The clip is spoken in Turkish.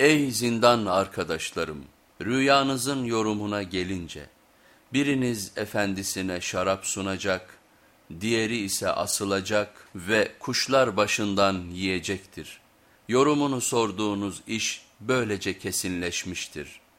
Ey zindan arkadaşlarım! Rüyanızın yorumuna gelince, biriniz efendisine şarap sunacak, diğeri ise asılacak ve kuşlar başından yiyecektir. Yorumunu sorduğunuz iş böylece kesinleşmiştir.''